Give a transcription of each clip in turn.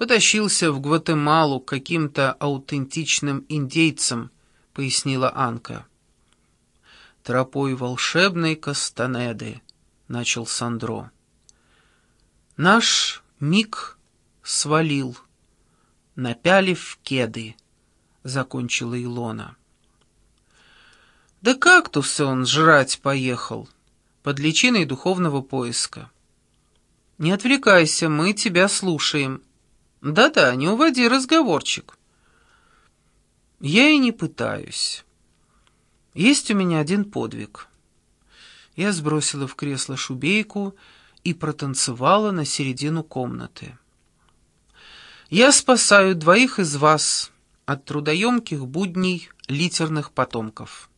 Потащился в Гватемалу к каким-то аутентичным индейцам, пояснила Анка. Тропой волшебной Кастанеды, начал Сандро. Наш миг свалил, напялив кеды, закончила Илона. Да кактусы он жрать поехал, под личиной духовного поиска. Не отвлекайся, мы тебя слушаем. Да-да, не уводи разговорчик. Я и не пытаюсь. Есть у меня один подвиг. Я сбросила в кресло шубейку и протанцевала на середину комнаты. Я спасаю двоих из вас от трудоемких будней литерных потомков.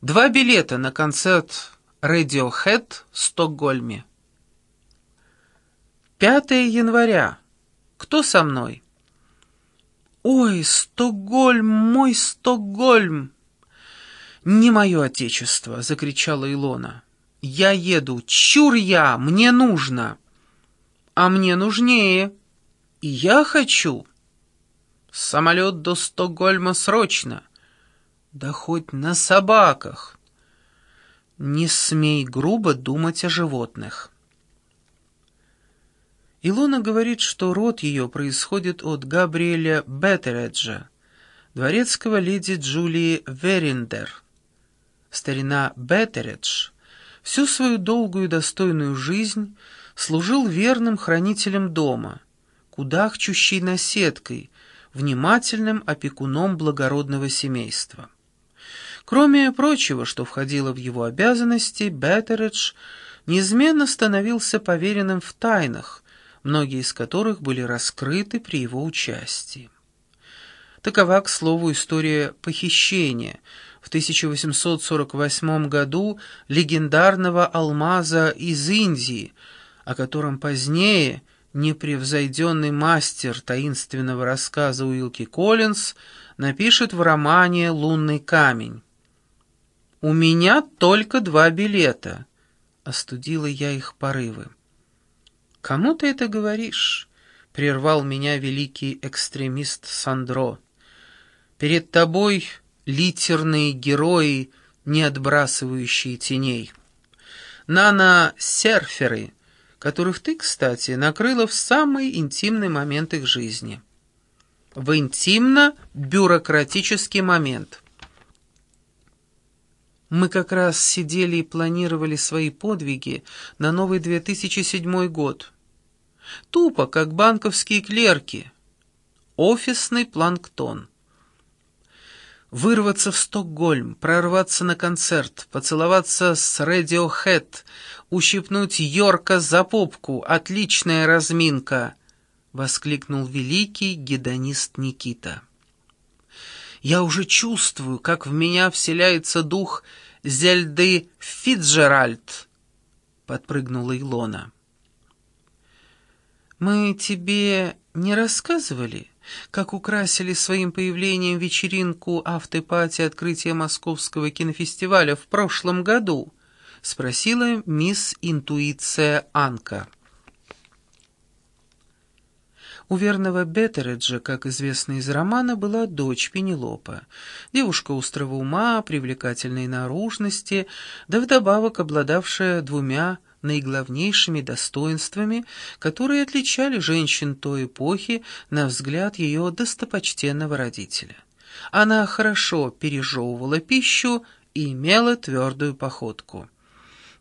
Два билета на концерт Radiohead в Стокгольме. 5 января. Кто со мной? Ой, Стокгольм, мой Стокгольм! Не мое отечество, закричала Илона. Я еду, чур я, мне нужно. А мне нужнее. И я хочу. Самолет до Стокгольма срочно. Да хоть на собаках. Не смей грубо думать о животных. Илона говорит, что род ее происходит от Габриэля Беттереджа, дворецкого леди Джулии Вериндер. Старина Беттередж всю свою долгую и достойную жизнь служил верным хранителем дома, кудахчущей наседкой, внимательным опекуном благородного семейства. Кроме прочего, что входило в его обязанности, Беттередж неизменно становился поверенным в тайнах, многие из которых были раскрыты при его участии. Такова, к слову, история похищения в 1848 году легендарного алмаза из Индии, о котором позднее непревзойденный мастер таинственного рассказа Уилки Коллинз напишет в романе «Лунный камень». «У меня только два билета», — остудила я их порывы. «Кому ты это говоришь?» — прервал меня великий экстремист Сандро. «Перед тобой литерные герои, не отбрасывающие теней. Нано-серферы, которых ты, кстати, накрыла в самый интимный момент их жизни. В интимно-бюрократический момент». Мы как раз сидели и планировали свои подвиги на новый 2007 год. Тупо, как банковские клерки. Офисный планктон. Вырваться в Стокгольм, прорваться на концерт, поцеловаться с Radiohead, ущипнуть Йорка за попку — отличная разминка! — воскликнул великий гедонист Никита. Я уже чувствую, как в меня вселяется дух Зельды Фитджеральд, — подпрыгнула Илона. «Мы тебе не рассказывали, как украсили своим появлением вечеринку автопати открытия Московского кинофестиваля в прошлом году?» — спросила мисс Интуиция Анка. У верного Беттереджа, как известно из романа, была дочь Пенелопа, девушка острого ума, привлекательной наружности, да вдобавок обладавшая двумя наиглавнейшими достоинствами, которые отличали женщин той эпохи на взгляд ее достопочтенного родителя. Она хорошо пережевывала пищу и имела твердую походку.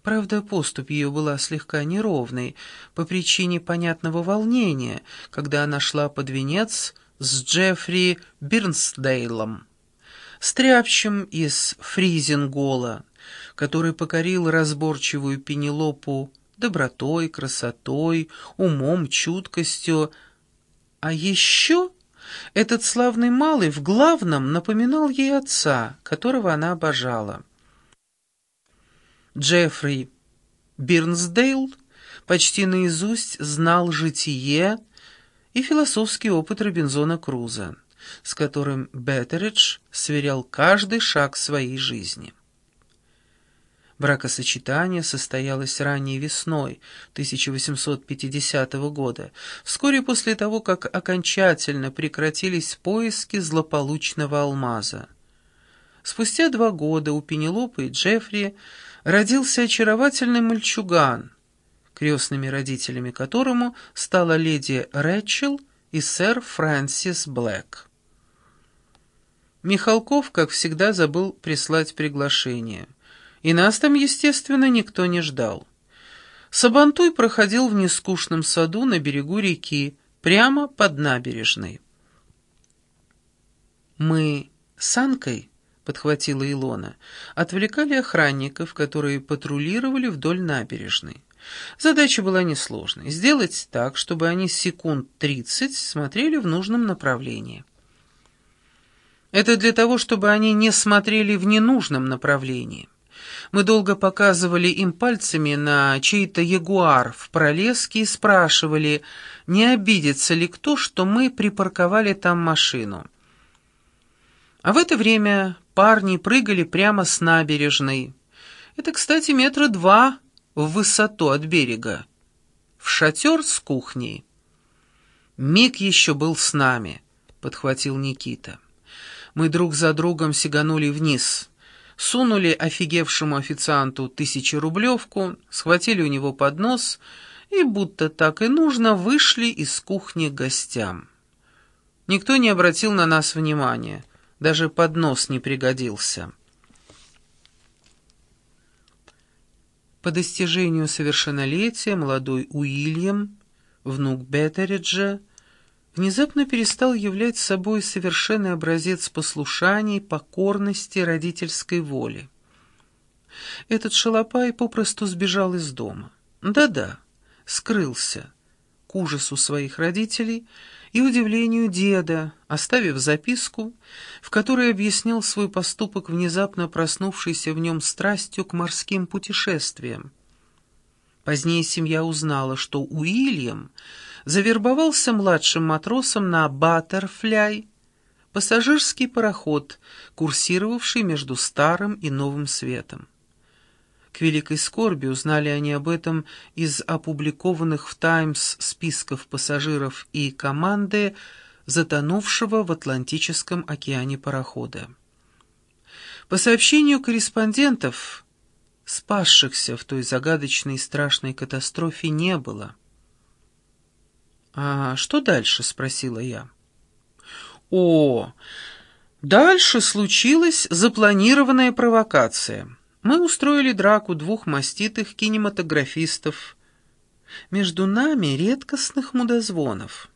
Правда, поступь ее была слегка неровной, по причине понятного волнения, когда она шла под венец с Джеффри Бирнсдейлом, стряпчем из Фризингола, который покорил разборчивую Пенелопу добротой, красотой, умом, чуткостью. А еще этот славный малый в главном напоминал ей отца, которого она обожала. Джеффри Бирнсдейл почти наизусть знал житие и философский опыт Робинзона Круза, с которым Беттеридж сверял каждый шаг своей жизни. Бракосочетание состоялось ранней весной 1850 года, вскоре после того, как окончательно прекратились поиски злополучного алмаза. Спустя два года у Пенелопы и Джеффри родился очаровательный мальчуган, крестными родителями которому стала леди Рэчел и сэр Фрэнсис Блэк. Михалков, как всегда, забыл прислать приглашение. И нас там, естественно, никто не ждал. Сабантуй проходил в нескучном саду на берегу реки, прямо под набережной. «Мы с Анкой», — подхватила Илона, — отвлекали охранников, которые патрулировали вдоль набережной. Задача была несложной — сделать так, чтобы они секунд тридцать смотрели в нужном направлении. Это для того, чтобы они не смотрели в ненужном направлении. Мы долго показывали им пальцами на чей-то ягуар в пролеске и спрашивали, не обидится ли кто, что мы припарковали там машину. А в это время парни прыгали прямо с набережной. Это, кстати, метра два в высоту от берега. В шатер с кухней. Миг еще был с нами, подхватил Никита. Мы друг за другом сиганули вниз, сунули офигевшему официанту тысячерублевку, схватили у него поднос и, будто так и нужно, вышли из кухни гостям. Никто не обратил на нас внимания, даже поднос не пригодился. По достижению совершеннолетия молодой Уильям, внук Беттериджа, внезапно перестал являть собой совершенный образец послушания и покорности родительской воли. Этот шалопай попросту сбежал из дома. Да-да, скрылся, к ужасу своих родителей и удивлению деда, оставив записку, в которой объяснял свой поступок внезапно проснувшейся в нем страстью к морским путешествиям. Позднее семья узнала, что Уильям завербовался младшим матросом на «Баттерфляй», пассажирский пароход, курсировавший между Старым и Новым Светом. К великой скорби узнали они об этом из опубликованных в «Таймс» списков пассажиров и команды затонувшего в Атлантическом океане парохода. По сообщению корреспондентов, спасшихся в той загадочной и страшной катастрофе не было. «А что дальше?» — спросила я. «О, дальше случилась запланированная провокация. Мы устроили драку двух маститых кинематографистов. Между нами редкостных мудозвонов».